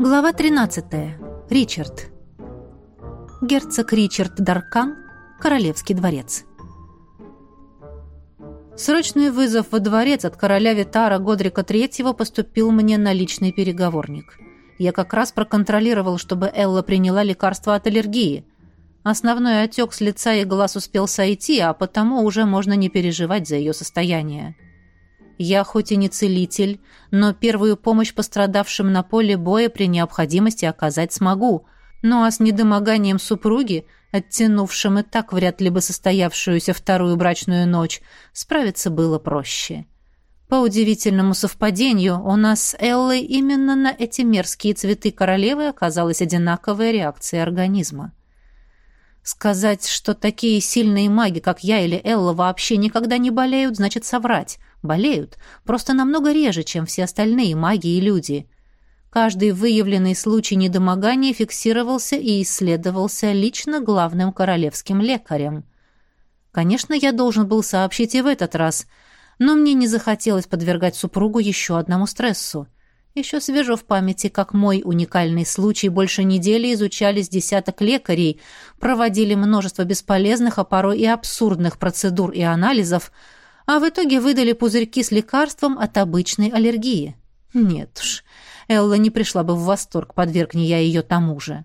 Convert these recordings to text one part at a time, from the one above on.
Глава 13. Ричард. Герцог Ричард Даркан. Королевский дворец. Срочный вызов во дворец от короля Витара Годрика III поступил мне на личный переговорник. Я как раз проконтролировал, чтобы Элла приняла лекарство от аллергии. Основной отек с лица и глаз успел сойти, а потому уже можно не переживать за ее состояние. Я хоть и не целитель, но первую помощь пострадавшим на поле боя при необходимости оказать смогу. Ну а с недомоганием супруги, оттянувшим и так вряд ли бы состоявшуюся вторую брачную ночь, справиться было проще. По удивительному совпадению, у нас с Эллой именно на эти мерзкие цветы королевы оказалась одинаковая реакция организма. Сказать, что такие сильные маги, как я или Элла, вообще никогда не болеют, значит соврать. Болеют, просто намного реже, чем все остальные маги и люди. Каждый выявленный случай недомогания фиксировался и исследовался лично главным королевским лекарем. Конечно, я должен был сообщить и в этот раз, но мне не захотелось подвергать супругу еще одному стрессу. Еще свежо в памяти, как мой уникальный случай больше недели изучались десяток лекарей, проводили множество бесполезных, а порой и абсурдных процедур и анализов, а в итоге выдали пузырьки с лекарством от обычной аллергии. Нет уж, Элла не пришла бы в восторг, подвергни я ее тому же.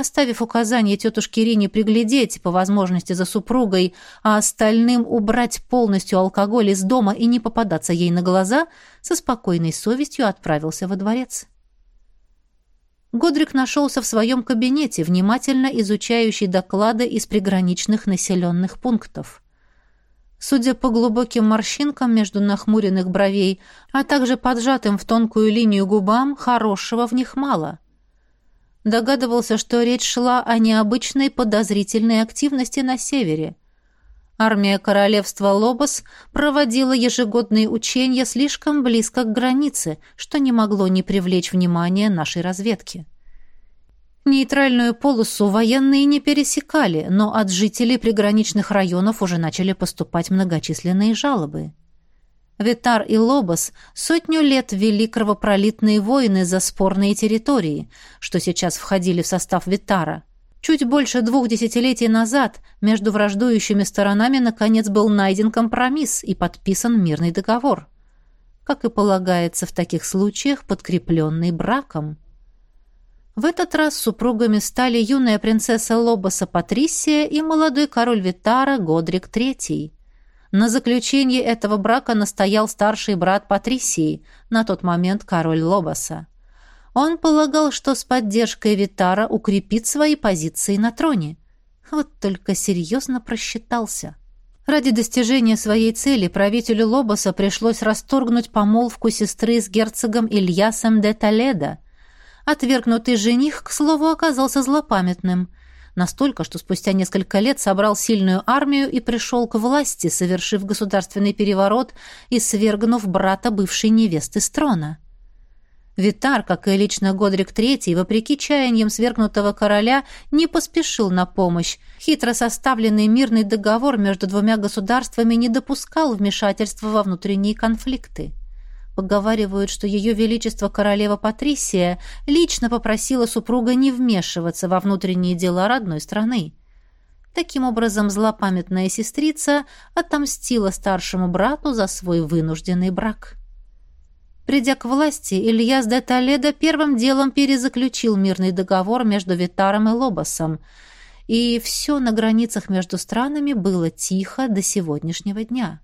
Оставив указание тетушке Рине приглядеть по возможности за супругой, а остальным убрать полностью алкоголь из дома и не попадаться ей на глаза, со спокойной совестью отправился во дворец. Годрик нашелся в своем кабинете, внимательно изучающий доклады из приграничных населенных пунктов. Судя по глубоким морщинкам между нахмуренных бровей, а также поджатым в тонкую линию губам, хорошего в них мало. Догадывался, что речь шла о необычной подозрительной активности на севере. Армия королевства Лобос проводила ежегодные учения слишком близко к границе, что не могло не привлечь внимание нашей разведки. Нейтральную полосу военные не пересекали, но от жителей приграничных районов уже начали поступать многочисленные жалобы. Витар и Лобос сотню лет вели кровопролитные войны за спорные территории, что сейчас входили в состав Витара. Чуть больше двух десятилетий назад между враждующими сторонами наконец был найден компромисс и подписан мирный договор. Как и полагается в таких случаях, подкрепленный браком. В этот раз супругами стали юная принцесса Лобоса Патрисия и молодой король Витара Годрик III. На заключение этого брака настоял старший брат Патрисии, на тот момент король Лобоса. Он полагал, что с поддержкой Витара укрепит свои позиции на троне. Вот только серьезно просчитался. Ради достижения своей цели правителю Лобоса пришлось расторгнуть помолвку сестры с герцогом Ильясом де Толедо – Отвергнутый жених, к слову, оказался злопамятным. Настолько, что спустя несколько лет собрал сильную армию и пришел к власти, совершив государственный переворот и свергнув брата бывшей невесты с трона. Витар, как и лично Годрик III, вопреки чаяниям свергнутого короля, не поспешил на помощь. Хитро составленный мирный договор между двумя государствами не допускал вмешательства во внутренние конфликты. Поговаривают, что ее величество королева Патрисия лично попросила супруга не вмешиваться во внутренние дела родной страны. Таким образом, злопамятная сестрица отомстила старшему брату за свой вынужденный брак. Придя к власти, Ильяс де Толедо первым делом перезаключил мирный договор между Витаром и Лобосом, и все на границах между странами было тихо до сегодняшнего дня.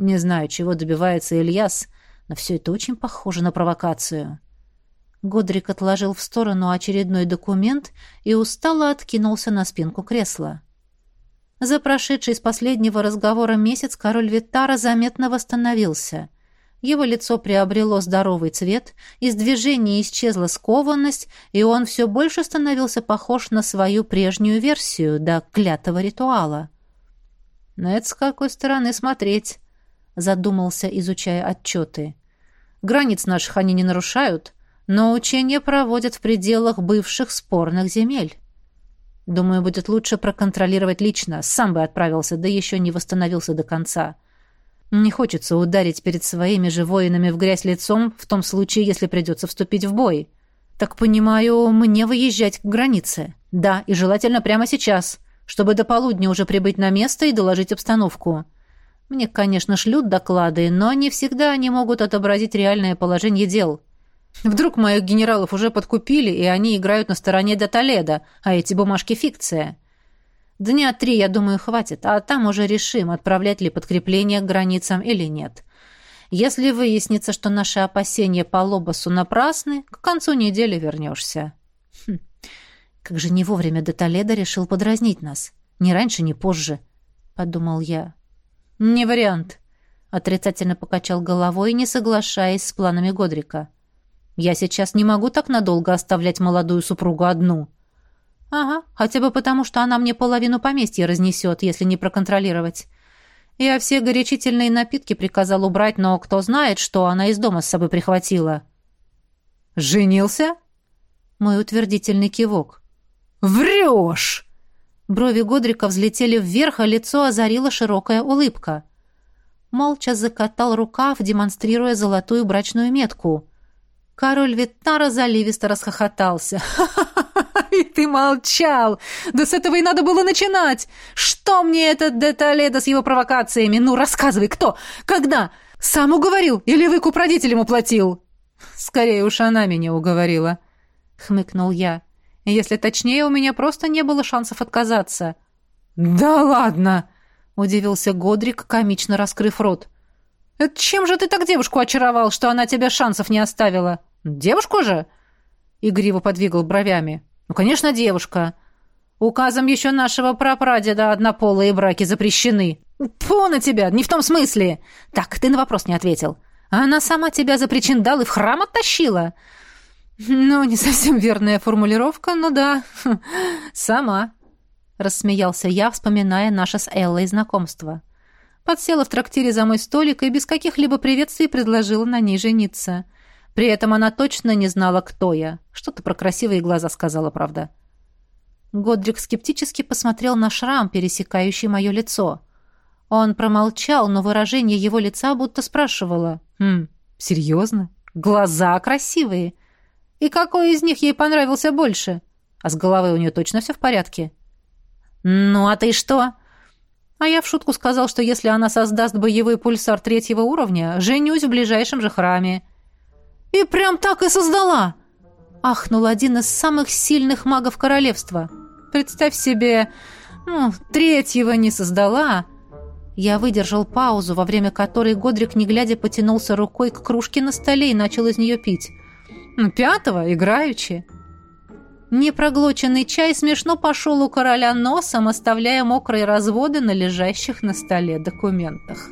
Не знаю, чего добивается Ильяс, но все это очень похоже на провокацию. Годрик отложил в сторону очередной документ и устало откинулся на спинку кресла. За прошедший с последнего разговора месяц король Виттара заметно восстановился. Его лицо приобрело здоровый цвет, из движения исчезла скованность, и он все больше становился похож на свою прежнюю версию до клятого ритуала. Но это с какой стороны смотреть задумался, изучая отчеты. Границ наших они не нарушают, но учения проводят в пределах бывших спорных земель. Думаю, будет лучше проконтролировать лично. Сам бы отправился, да еще не восстановился до конца. Не хочется ударить перед своими же воинами в грязь лицом в том случае, если придется вступить в бой. Так понимаю, мне выезжать к границе. Да, и желательно прямо сейчас, чтобы до полудня уже прибыть на место и доложить обстановку. Мне, конечно, шлют доклады, но не всегда они могут отобразить реальное положение дел. Вдруг моих генералов уже подкупили, и они играют на стороне до а эти бумажки — фикция. Дня три, я думаю, хватит, а там уже решим, отправлять ли подкрепление к границам или нет. Если выяснится, что наши опасения по Лобосу напрасны, к концу недели вернешься. Хм. Как же не вовремя до решил подразнить нас. Ни раньше, ни позже, — подумал я. Не вариант, — отрицательно покачал головой, не соглашаясь с планами Годрика. Я сейчас не могу так надолго оставлять молодую супругу одну. Ага, хотя бы потому, что она мне половину поместья разнесет, если не проконтролировать. Я все горячительные напитки приказал убрать, но кто знает, что она из дома с собой прихватила. «Женился?» Мой утвердительный кивок. «Врешь!» Брови Годрика взлетели вверх, а лицо озарила широкая улыбка. Молча закатал рукав, демонстрируя золотую брачную метку. Король Витнара заливисто расхохотался. «Ха-ха-ха! И ты молчал! Да с этого и надо было начинать! Что мне этот Деталеда с его провокациями? Ну, рассказывай, кто? Когда? Сам уговорил или выкуп родителям уплатил?» «Скорее уж она меня уговорила», — хмыкнул я. «Если точнее, у меня просто не было шансов отказаться». «Да ладно!» — удивился Годрик, комично раскрыв рот. «Это чем же ты так девушку очаровал, что она тебе шансов не оставила?» «Девушку же?» Игриво подвигал бровями. «Ну, конечно, девушка. Указом еще нашего прапрадеда однополые браки запрещены». «Фу на тебя! Не в том смысле!» «Так, ты на вопрос не ответил. Она сама тебя за причиндал и в храм оттащила?» «Ну, не совсем верная формулировка, но да, сама», — рассмеялся я, вспоминая наше с Эллой знакомство. Подсела в трактире за мой столик и без каких-либо приветствий предложила на ней жениться — при этом она точно не знала, кто я. Что-то про красивые глаза сказала, правда. Годрик скептически посмотрел на шрам, пересекающий мое лицо. Он промолчал, но выражение его лица будто спрашивало. «Хм, серьезно? Глаза красивые. И какой из них ей понравился больше? А с головой у нее точно все в порядке?» «Ну, а ты что?» А я в шутку сказал, что если она создаст боевой пульсар третьего уровня, женюсь в ближайшем же храме. «И прям так и создала!» Ахнул один из самых сильных магов королевства. «Представь себе, ну, третьего не создала!» Я выдержал паузу, во время которой Годрик, не глядя, потянулся рукой к кружке на столе и начал из нее пить. «Ну, пятого, играючи!» Непроглоченный чай смешно пошел у короля носом, оставляя мокрые разводы на лежащих на столе документах.